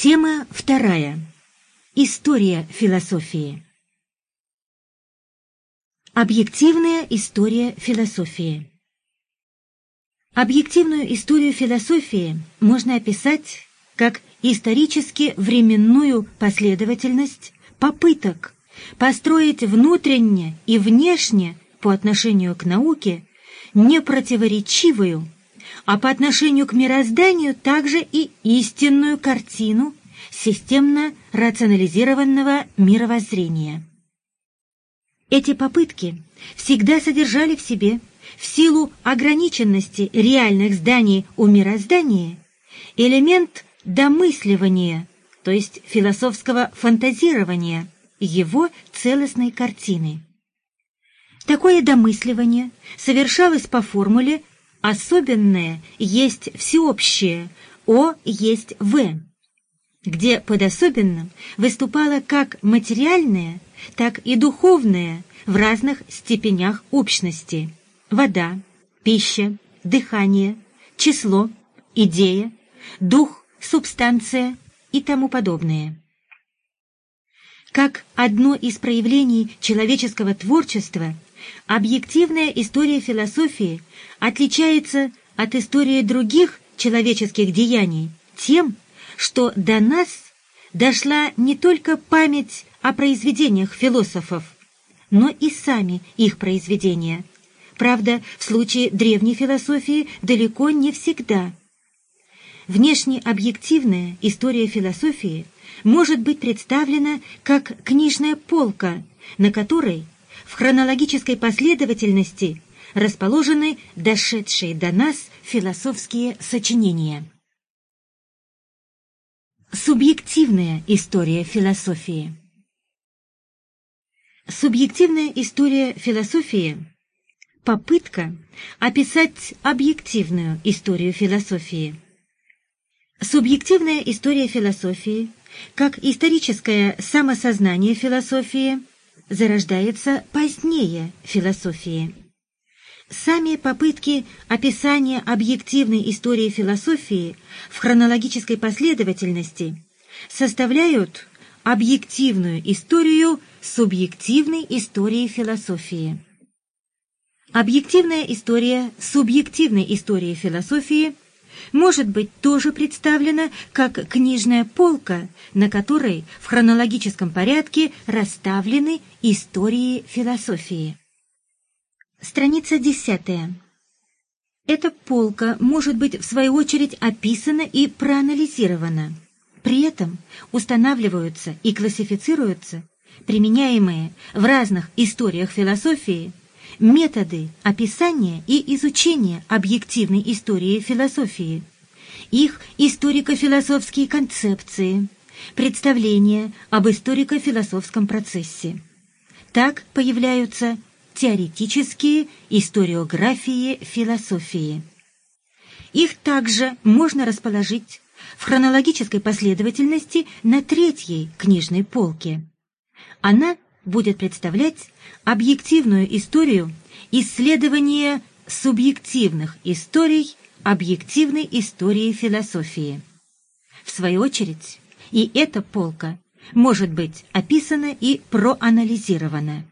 Тема вторая. История философии. Объективная история философии. Объективную историю философии можно описать как исторически временную последовательность попыток построить внутренне и внешне по отношению к науке непротиворечивую, а по отношению к мирозданию также и истинную картину системно рационализированного мировоззрения. Эти попытки всегда содержали в себе, в силу ограниченности реальных зданий у мироздания, элемент домысливания, то есть философского фантазирования его целостной картины. Такое домысливание совершалось по формуле «особенное есть всеобщее, О есть В», где под особенным выступало как материальное, так и духовное в разных степенях общности – вода, пища, дыхание, число, идея, дух, субстанция и тому подобное. Как одно из проявлений человеческого творчества – Объективная история философии отличается от истории других человеческих деяний тем, что до нас дошла не только память о произведениях философов, но и сами их произведения. Правда, в случае древней философии далеко не всегда. Внешне объективная история философии может быть представлена как книжная полка, на которой – в хронологической последовательности расположены дошедшие до нас философские сочинения. Субъективная история философии Субъективная история философии – попытка описать объективную историю философии. Субъективная история философии, как историческое самосознание философии – зарождается позднее философии. Сами попытки описания объективной истории философии в хронологической последовательности составляют объективную историю субъективной истории философии. Объективная история субъективной истории философии – может быть тоже представлена как книжная полка, на которой в хронологическом порядке расставлены истории философии. Страница десятая. Эта полка может быть в свою очередь описана и проанализирована. При этом устанавливаются и классифицируются применяемые в разных историях философии методы описания и изучения объективной истории философии, их историко-философские концепции, представления об историко-философском процессе. Так появляются теоретические историографии философии. Их также можно расположить в хронологической последовательности на третьей книжной полке. Она будет представлять объективную историю исследования субъективных историй объективной истории философии. В свою очередь, и эта полка может быть описана и проанализирована.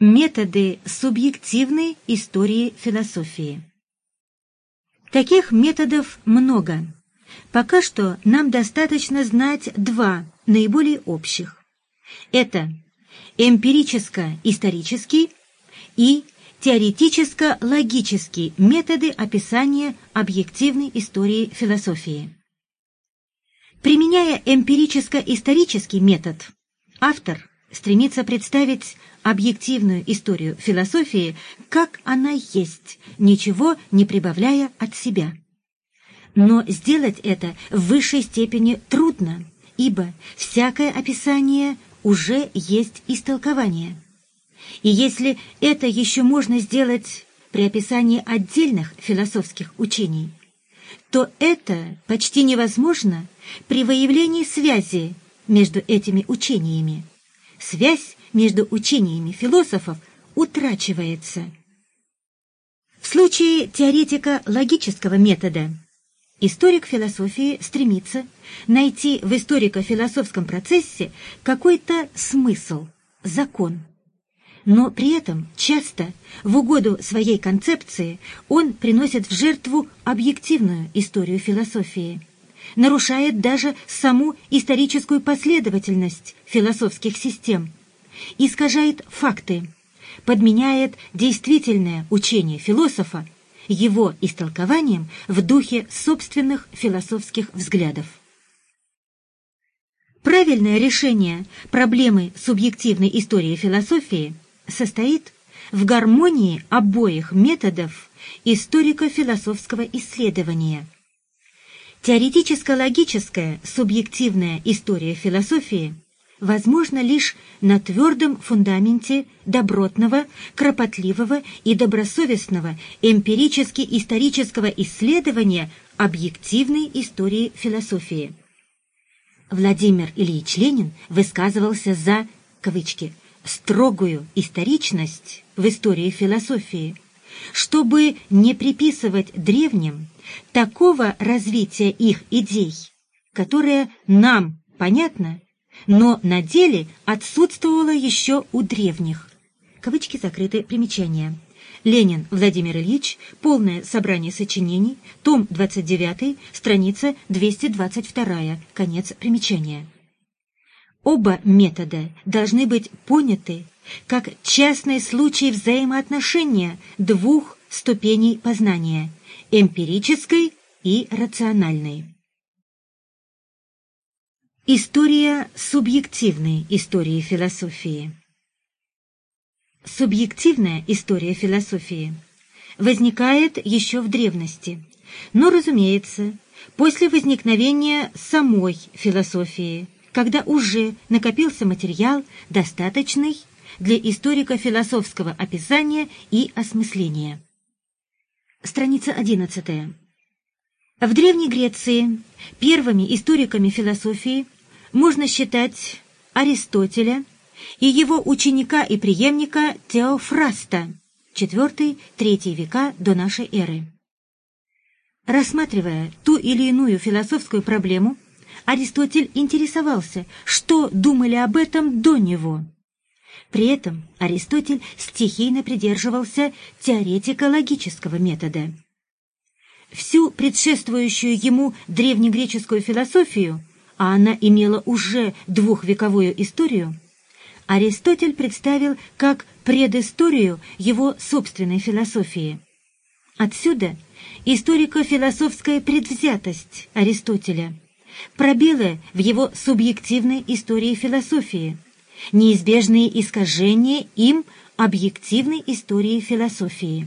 Методы субъективной истории философии. Таких методов много. Пока что нам достаточно знать два наиболее общих. Это эмпирическо-исторический и теоретическо-логические методы описания объективной истории философии. Применяя эмпирическо-исторический метод, автор стремится представить объективную историю философии, как она есть, ничего не прибавляя от себя. Но сделать это в высшей степени трудно, ибо всякое описание уже есть истолкование. И если это еще можно сделать при описании отдельных философских учений, то это почти невозможно при выявлении связи между этими учениями. Связь между учениями философов утрачивается. В случае теоретика логического метода Историк философии стремится найти в историко-философском процессе какой-то смысл, закон. Но при этом часто в угоду своей концепции он приносит в жертву объективную историю философии, нарушает даже саму историческую последовательность философских систем, искажает факты, подменяет действительное учение философа его истолкованием в духе собственных философских взглядов. Правильное решение проблемы субъективной истории философии состоит в гармонии обоих методов историко-философского исследования. Теоретическо-логическая субъективная история философии – возможно лишь на твердом фундаменте добротного, кропотливого и добросовестного эмпирически-исторического исследования объективной истории философии. Владимир Ильич Ленин высказывался за, кавычки, «строгую историчность в истории философии», чтобы не приписывать древним такого развития их идей, которое нам понятно но на деле отсутствовало еще у древних. Кавычки закрыты примечания. Ленин Владимир Ильич, полное собрание сочинений, том 29, страница 222, конец примечания. Оба метода должны быть поняты как частные случаи взаимоотношения двух ступеней познания – эмпирической и рациональной. История субъективной истории философии. Субъективная история философии возникает еще в древности, но, разумеется, после возникновения самой философии, когда уже накопился материал, достаточный для историко-философского описания и осмысления. Страница 11. В Древней Греции первыми историками философии – можно считать Аристотеля и его ученика и преемника Теофраста, IV-III века до нашей эры. Рассматривая ту или иную философскую проблему, Аристотель интересовался, что думали об этом до него. При этом Аристотель стихийно придерживался теоретико-логического метода. Всю предшествующую ему древнегреческую философию а она имела уже двухвековую историю, Аристотель представил как предысторию его собственной философии. Отсюда историко-философская предвзятость Аристотеля, пробелы в его субъективной истории философии, неизбежные искажения им объективной истории философии.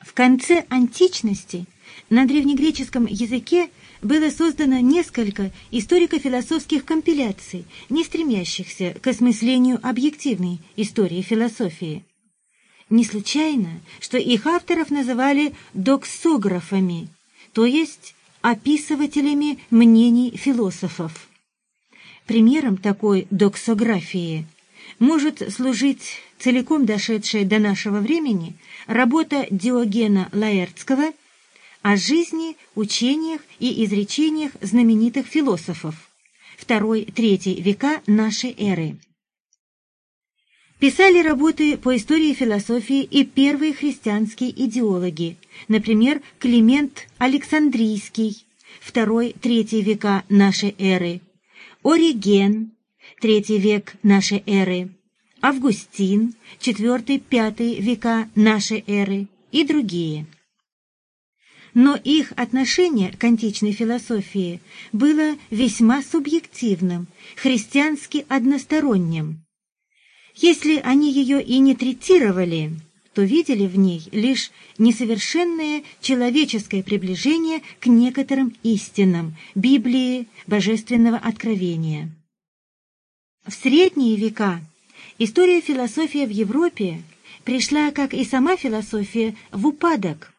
В конце античности на древнегреческом языке было создано несколько историко-философских компиляций, не стремящихся к осмыслению объективной истории философии. Не случайно, что их авторов называли доксографами, то есть описывателями мнений философов. Примером такой доксографии может служить целиком дошедшая до нашего времени работа Диогена Лаэртского – о жизни, учениях и изречениях знаменитых философов II-III века нашей эры. Писали работы по истории философии и первые христианские идеологи, например, Климент Александрийский, II-III века нашей эры, Ориген, III век нашей эры, Августин, IV-V века нашей эры и другие но их отношение к античной философии было весьма субъективным, христиански односторонним. Если они ее и не третировали, то видели в ней лишь несовершенное человеческое приближение к некоторым истинам Библии, божественного откровения. В средние века история философии в Европе пришла, как и сама философия, в упадок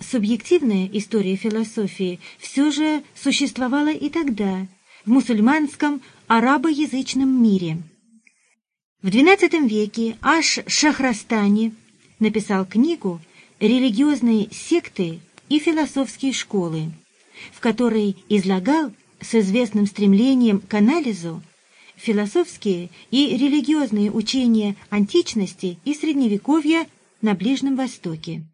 субъективная история философии все же существовала и тогда, в мусульманском арабоязычном мире. В XII веке Аш Шахрастани написал книгу «Религиозные секты и философские школы, в которой излагал с известным стремлением к анализу философские и религиозные учения античности и средневековья на Ближнем Востоке.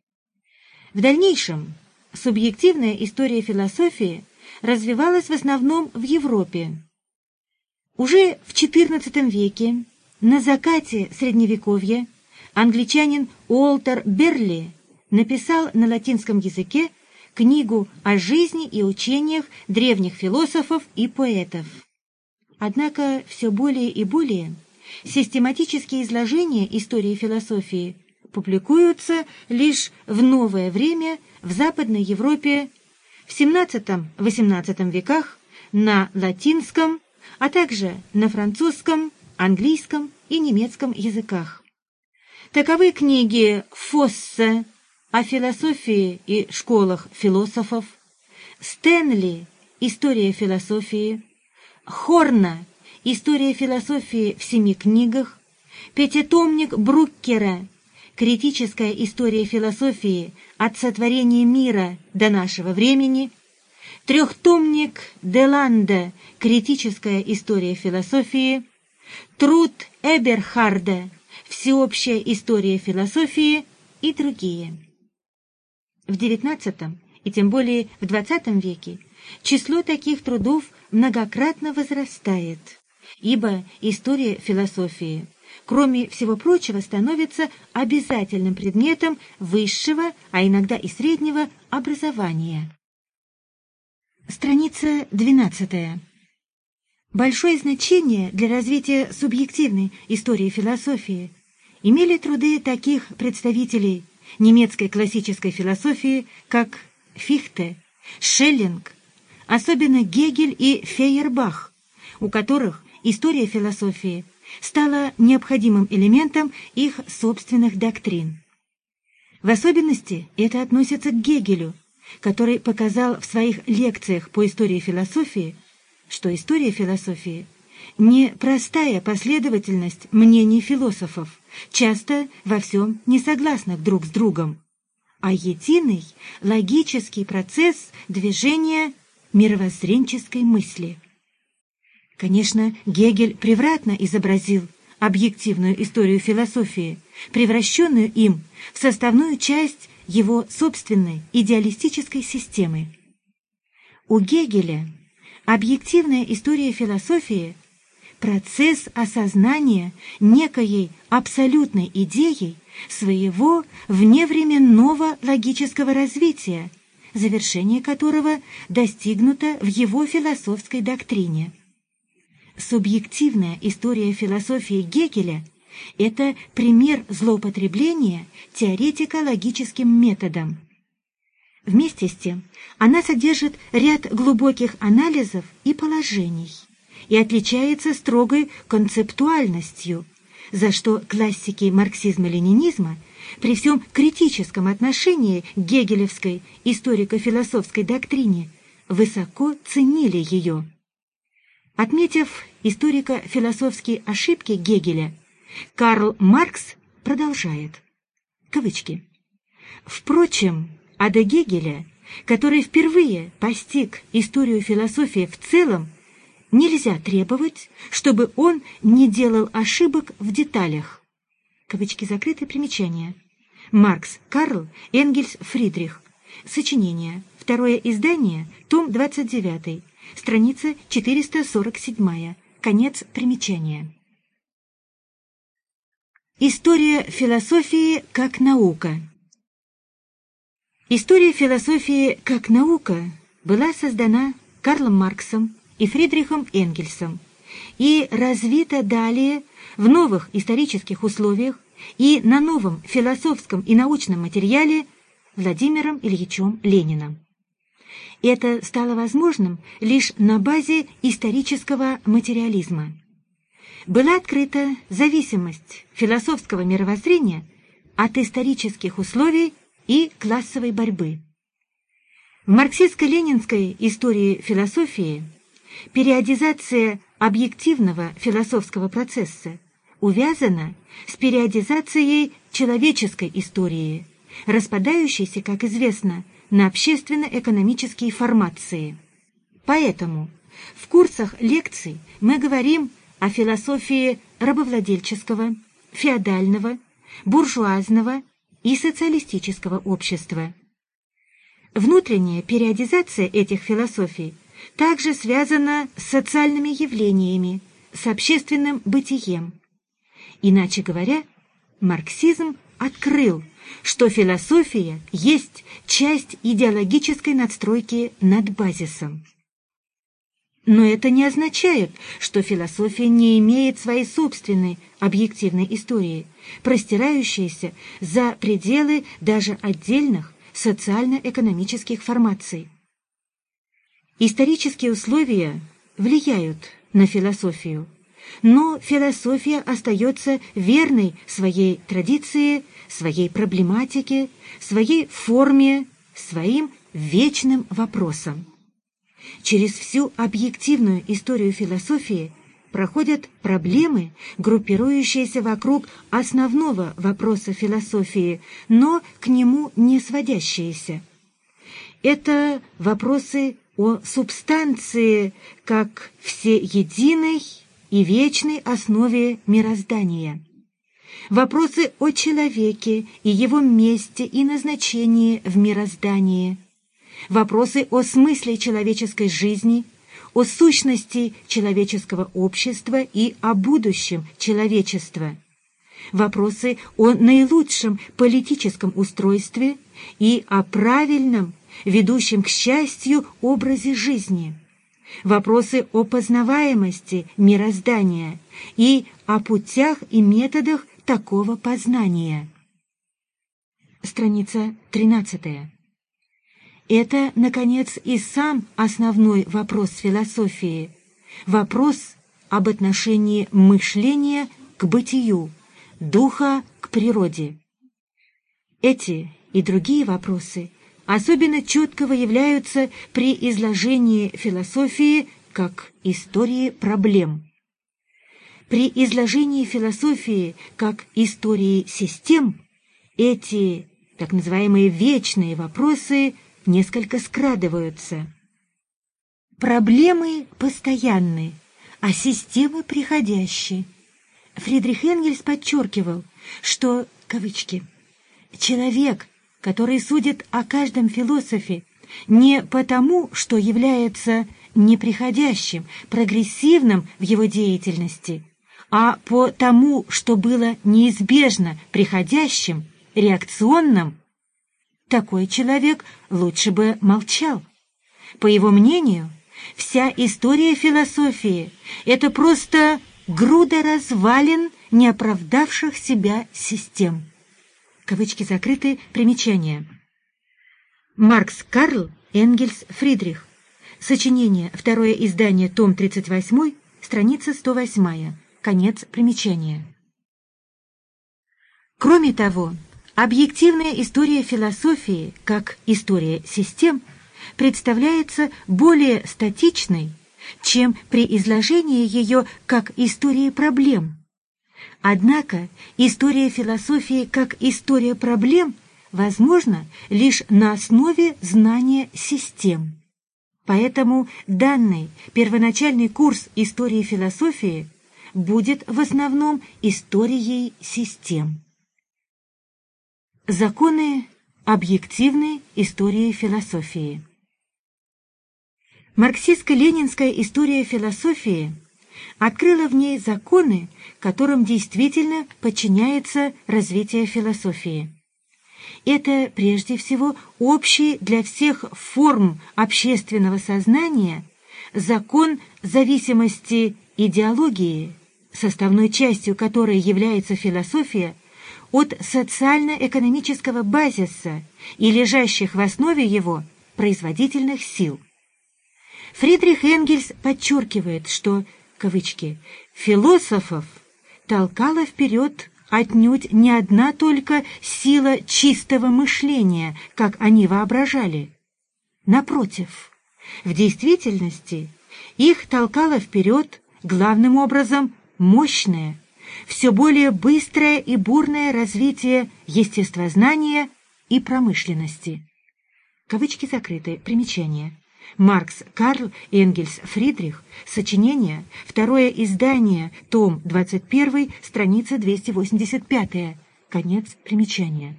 В дальнейшем субъективная история философии развивалась в основном в Европе. Уже в XIV веке, на закате Средневековья, англичанин Уолтер Берли написал на латинском языке книгу о жизни и учениях древних философов и поэтов. Однако все более и более систематические изложения истории философии публикуются лишь в новое время в Западной Европе в XVII-XVIII веках на латинском, а также на французском, английском и немецком языках. Таковы книги Фоссе о философии и школах философов, Стэнли «История философии», Хорна «История философии в семи книгах», пятитомник Бруккера «Критическая история философии от сотворения мира до нашего времени», трехтомник Деланда «Критическая история философии», труд Эберхарда «Всеобщая история философии» и другие. В XIX и тем более в XX веке число таких трудов многократно возрастает, ибо история философии, кроме всего прочего, становится обязательным предметом высшего, а иногда и среднего образования. Страница 12. Большое значение для развития субъективной истории философии имели труды таких представителей немецкой классической философии, как Фихте, Шеллинг, особенно Гегель и Фейербах, у которых история философии стала необходимым элементом их собственных доктрин. В особенности это относится к Гегелю, который показал в своих лекциях по истории философии, что история философии не простая последовательность мнений философов, часто во всем не согласных друг с другом, а единый логический процесс движения мировоззренческой мысли. Конечно, Гегель превратно изобразил объективную историю философии, превращенную им в составную часть его собственной идеалистической системы. У Гегеля объективная история философии – процесс осознания некоей абсолютной идеей своего вневременного логического развития – завершение которого достигнуто в его философской доктрине. Субъективная история философии Гегеля – это пример злоупотребления теоретико-логическим методом. Вместе с тем, она содержит ряд глубоких анализов и положений и отличается строгой концептуальностью, за что классики марксизма-ленинизма – при всем критическом отношении к гегелевской историко-философской доктрине высоко ценили ее. Отметив историко-философские ошибки Гегеля, Карл Маркс продолжает. Кавычки. Впрочем, а до Гегеля, который впервые постиг историю философии в целом, нельзя требовать, чтобы он не делал ошибок в деталях. Кавычки закрыты, примечания. Маркс, Карл, Энгельс, Фридрих. Сочинение. Второе издание, том 29, страница 447. Конец примечания. История философии как наука. История философии как наука была создана Карлом Марксом и Фридрихом Энгельсом и развита далее в новых исторических условиях и на новом философском и научном материале Владимиром Ильичем Лениным. Это стало возможным лишь на базе исторического материализма. Была открыта зависимость философского мировоззрения от исторических условий и классовой борьбы. В марксистско-ленинской истории философии периодизация объективного философского процесса увязана с периодизацией человеческой истории, распадающейся, как известно, на общественно-экономические формации. Поэтому в курсах лекций мы говорим о философии рабовладельческого, феодального, буржуазного и социалистического общества. Внутренняя периодизация этих философий также связана с социальными явлениями, с общественным бытием. Иначе говоря, марксизм открыл, что философия есть часть идеологической надстройки над базисом. Но это не означает, что философия не имеет своей собственной объективной истории, простирающейся за пределы даже отдельных социально-экономических формаций. Исторические условия влияют на философию, но философия остается верной своей традиции, своей проблематике, своей форме, своим вечным вопросам. Через всю объективную историю философии проходят проблемы, группирующиеся вокруг основного вопроса философии, но к нему не сводящиеся. Это вопросы о субстанции как всеединой и вечной основе мироздания. Вопросы о человеке и его месте и назначении в мироздании. Вопросы о смысле человеческой жизни, о сущности человеческого общества и о будущем человечества. Вопросы о наилучшем политическом устройстве и о правильном ведущем к счастью образе жизни, вопросы о познаваемости мироздания и о путях и методах такого познания. Страница 13. Это, наконец, и сам основной вопрос философии, вопрос об отношении мышления к бытию, духа к природе. Эти и другие вопросы особенно четко выявляются при изложении философии как истории проблем. При изложении философии как истории систем эти так называемые вечные вопросы несколько скрадываются. Проблемы постоянны, а системы приходящие. Фридрих Энгельс подчеркивал, что, кавычки, «человек, который судит о каждом философе не потому, что является неприходящим, прогрессивным в его деятельности, а по тому, что было неизбежно приходящим, реакционным, такой человек лучше бы молчал. По его мнению, вся история философии — это просто груда развалин неоправдавших себя систем кавычки закрыты, примечание. Маркс Карл, Энгельс Фридрих. Сочинение, второе издание, том 38, страница 108, конец примечания. Кроме того, объективная история философии, как история систем, представляется более статичной, чем при изложении ее как истории проблем – Однако история философии как история проблем возможна лишь на основе знания систем. Поэтому данный первоначальный курс истории философии будет в основном историей систем. Законы объективной истории философии Марксистско-ленинская история философии – открыла в ней законы, которым действительно подчиняется развитие философии. Это прежде всего общий для всех форм общественного сознания закон зависимости идеологии, составной частью которой является философия, от социально-экономического базиса и лежащих в основе его производительных сил. Фридрих Энгельс подчеркивает, что кавычки, философов толкала вперед отнюдь не одна только сила чистого мышления, как они воображали. Напротив, в действительности их толкало вперед главным образом мощное, все более быстрое и бурное развитие естествознания и промышленности. Кавычки закрыты. Примечание. Маркс, Карл, Энгельс, Фридрих. Сочинение. Второе издание. Том 21, страница 285. Конец примечания.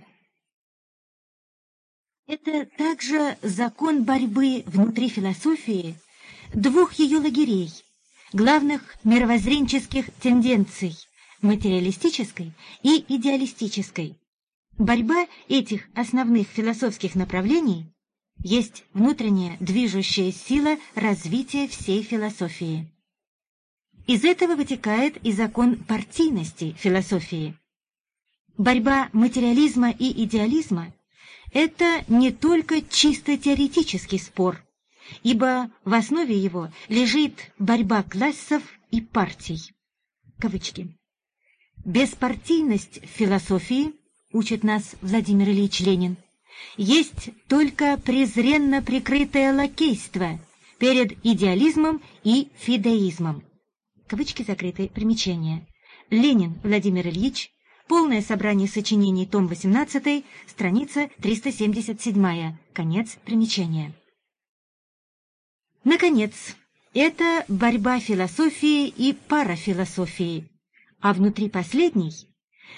Это также закон борьбы внутри философии двух ее лагерей, главных мировоззренческих тенденций – материалистической и идеалистической. Борьба этих основных философских направлений есть внутренняя движущая сила развития всей философии. Из этого вытекает и закон партийности философии. Борьба материализма и идеализма – это не только чисто теоретический спор, ибо в основе его лежит борьба классов и партий. Кавычки. Беспартийность в философии, учит нас Владимир Ильич Ленин, есть только презренно прикрытое лакейство перед идеализмом и фидеизмом. Кавычки закрыты. Примечание. Ленин Владимир Ильич. Полное собрание сочинений. Том 18. Страница 377. Конец примечания. Наконец, это борьба философии и парафилософии, а внутри последней –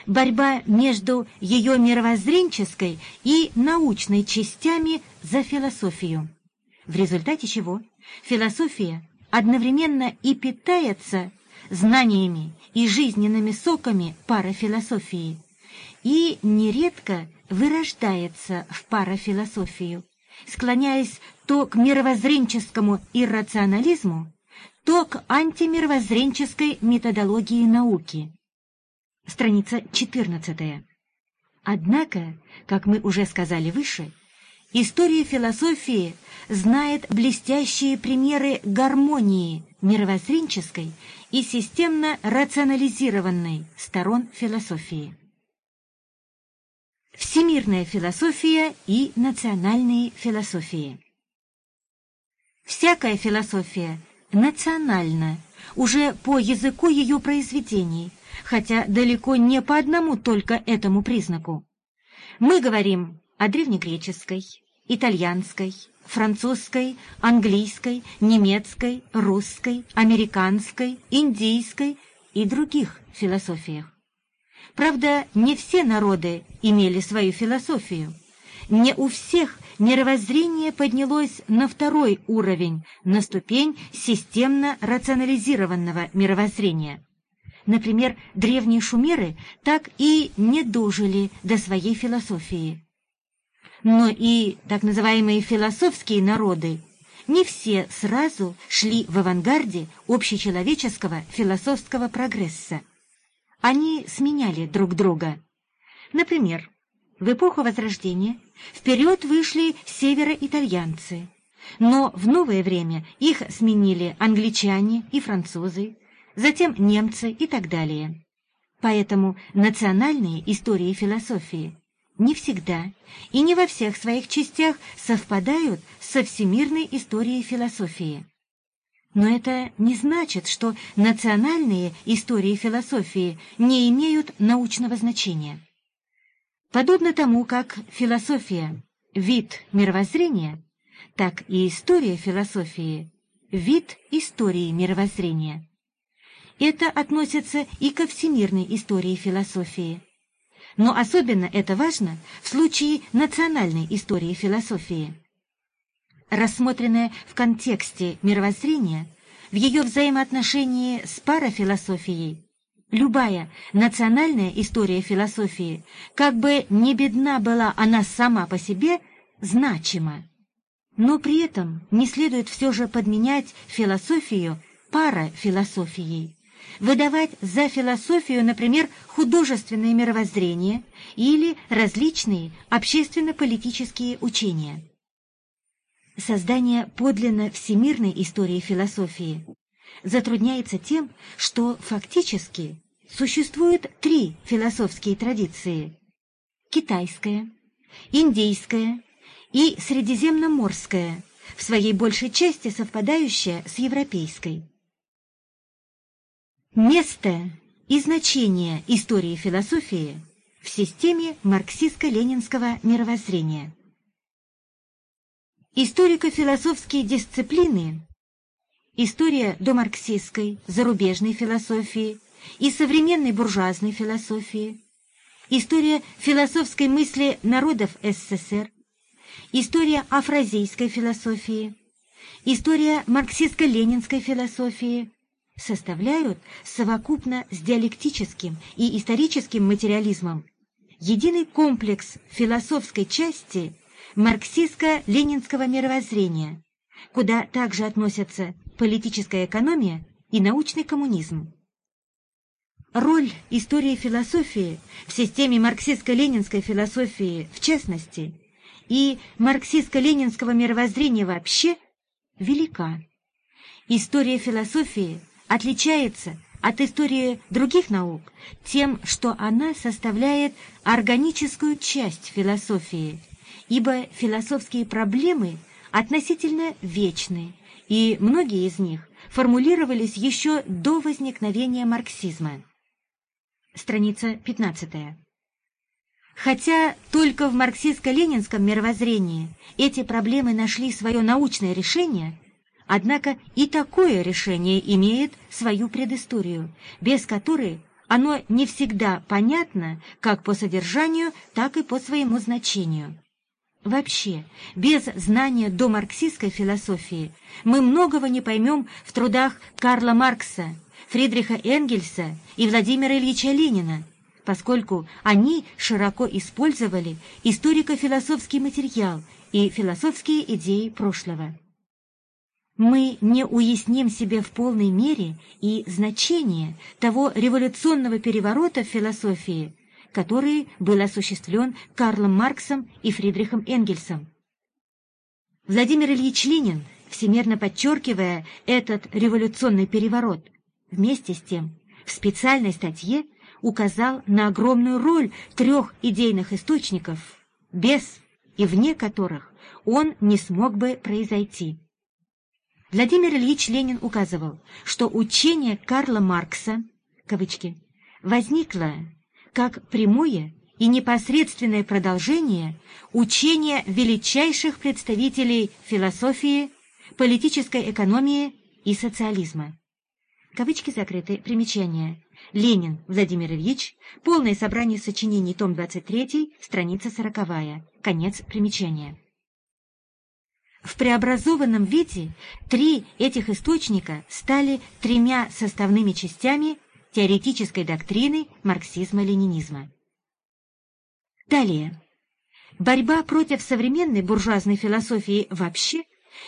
борьба между ее мировоззренческой и научной частями за философию, в результате чего философия одновременно и питается знаниями и жизненными соками парафилософии и нередко вырождается в парафилософию склоняясь то к мировоззренческому иррационализму, то к антимировоззренческой методологии науки. Страница 14. Однако, как мы уже сказали выше, история философии знает блестящие примеры гармонии мировоззренческой и системно рационализированной сторон философии. Всемирная философия и национальные философии. Всякая философия национальна, уже по языку ее произведений, хотя далеко не по одному только этому признаку. Мы говорим о древнегреческой, итальянской, французской, английской, немецкой, русской, американской, индийской и других философиях. Правда, не все народы имели свою философию. Не у всех мировоззрение поднялось на второй уровень, на ступень системно рационализированного мировоззрения. Например, древние шумеры так и не дожили до своей философии. Но и так называемые философские народы не все сразу шли в авангарде общечеловеческого философского прогресса. Они сменяли друг друга. Например, в эпоху Возрождения вперед вышли североитальянцы, но в новое время их сменили англичане и французы, затем немцы и так далее. Поэтому национальные истории философии не всегда и не во всех своих частях совпадают со всемирной историей философии. Но это не значит, что национальные истории философии не имеют научного значения. Подобно тому, как философия – вид мировоззрения, так и история философии – вид истории мировоззрения. Это относится и ко всемирной истории философии. Но особенно это важно в случае национальной истории философии рассмотренная в контексте мировоззрения, в ее взаимоотношении с парафилософией, любая национальная история философии, как бы не бедна была она сама по себе, значима. Но при этом не следует все же подменять философию парафилософией, выдавать за философию, например, художественное мировоззрение или различные общественно-политические учения. Создание подлинно всемирной истории философии затрудняется тем, что фактически существует три философские традиции – китайская, индийская и средиземноморская, в своей большей части совпадающая с европейской. Место и значение истории философии в системе марксистско-ленинского мировоззрения – Историко-философские дисциплины История домарксистской, зарубежной философии и современной буржуазной философии, история философской мысли народов СССР, история афразийской философии, история марксистско-ленинской философии составляют совокупно с диалектическим и историческим материализмом единый комплекс философской части марксистско-ленинского мировоззрения, куда также относятся политическая экономия и научный коммунизм. Роль истории философии в системе марксистско-ленинской философии в частности и марксистско-ленинского мировоззрения вообще велика. История философии отличается от истории других наук тем, что она составляет органическую часть философии, ибо философские проблемы относительно вечны, и многие из них формулировались еще до возникновения марксизма. Страница 15. Хотя только в марксистско-ленинском мировоззрении эти проблемы нашли свое научное решение, однако и такое решение имеет свою предысторию, без которой оно не всегда понятно как по содержанию, так и по своему значению. Вообще, без знания домарксистской философии мы многого не поймем в трудах Карла Маркса, Фридриха Энгельса и Владимира Ильича Ленина, поскольку они широко использовали историко-философский материал и философские идеи прошлого. Мы не уясним себе в полной мере и значение того революционного переворота в философии, который был осуществлен Карлом Марксом и Фридрихом Энгельсом. Владимир Ильич Ленин, всемерно подчеркивая этот революционный переворот, вместе с тем в специальной статье указал на огромную роль трех идейных источников, без и вне которых он не смог бы произойти. Владимир Ильич Ленин указывал, что учение Карла Маркса, кавычки, возникло как прямое и непосредственное продолжение учения величайших представителей философии, политической экономии и социализма. Кавычки закрыты. Примечание. Ленин Владимир Ильич. Полное собрание сочинений. Том 23. Страница 40. Конец примечания. В преобразованном виде три этих источника стали тремя составными частями теоретической доктрины марксизма-ленинизма. Далее. Борьба против современной буржуазной философии вообще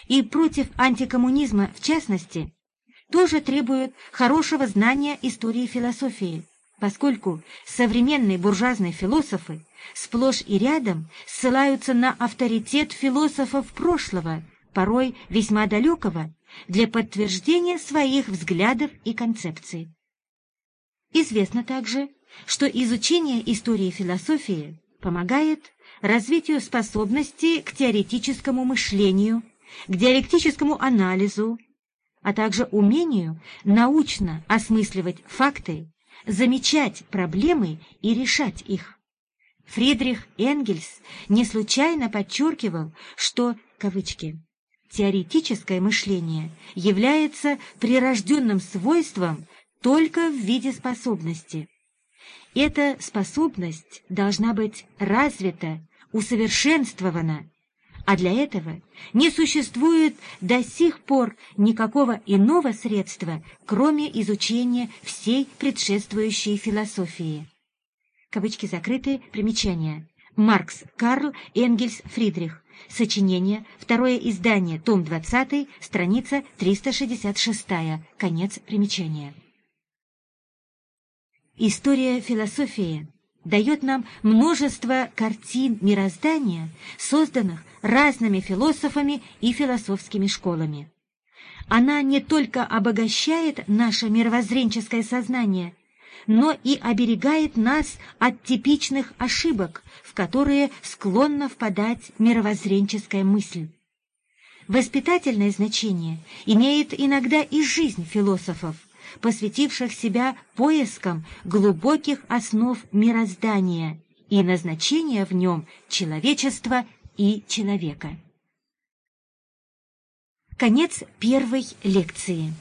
и против антикоммунизма в частности тоже требует хорошего знания истории философии, поскольку современные буржуазные философы сплошь и рядом ссылаются на авторитет философов прошлого, порой весьма далекого, для подтверждения своих взглядов и концепций. Известно также, что изучение истории философии помогает развитию способностей к теоретическому мышлению, к диалектическому анализу, а также умению научно осмысливать факты, замечать проблемы и решать их. Фридрих Энгельс не случайно подчеркивал, что, кавычки, теоретическое мышление является прирожденным свойством только в виде способности. Эта способность должна быть развита, усовершенствована, а для этого не существует до сих пор никакого иного средства, кроме изучения всей предшествующей философии. Кавычки закрыты, примечания. Маркс, Карл, Энгельс, Фридрих. Сочинение, второе издание, том 20, страница 366, конец примечания. История философии дает нам множество картин мироздания, созданных разными философами и философскими школами. Она не только обогащает наше мировоззренческое сознание, но и оберегает нас от типичных ошибок, в которые склонна впадать мировоззренческая мысль. Воспитательное значение имеет иногда и жизнь философов, посвятивших себя поискам глубоких основ мироздания и назначения в нем человечества и человека. Конец первой лекции.